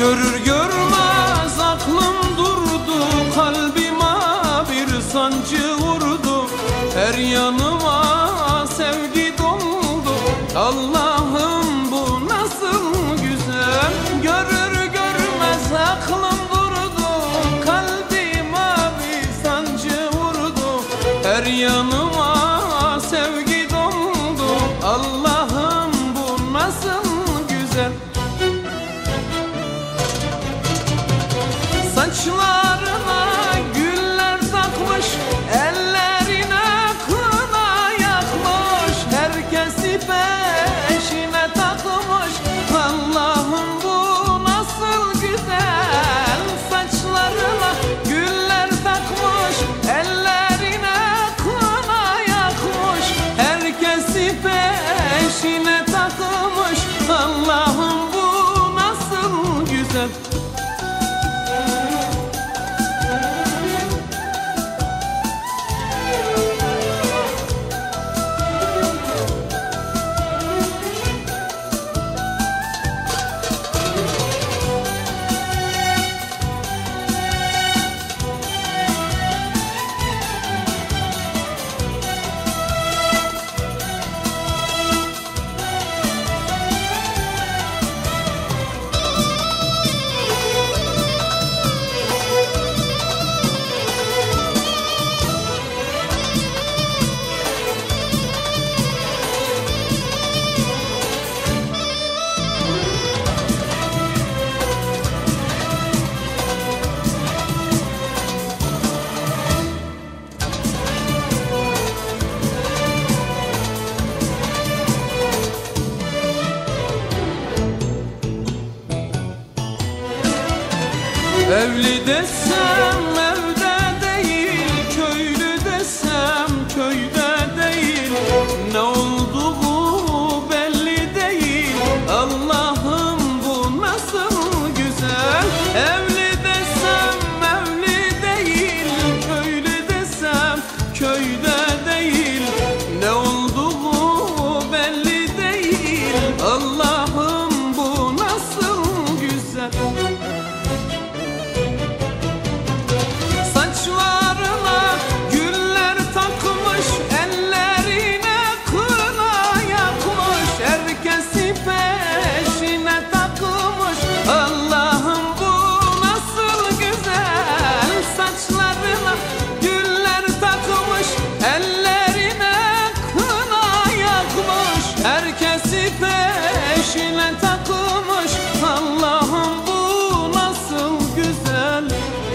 Görür görmez aklım durdu Kalbime bir sancı vurdu. Her yanıma sevgi doldu. Allah'ım bu nasıl güzel. Görür görmez aklım durdu Kalbime bir sancı vurdu. Her yanıma punchline. Evli desem thank you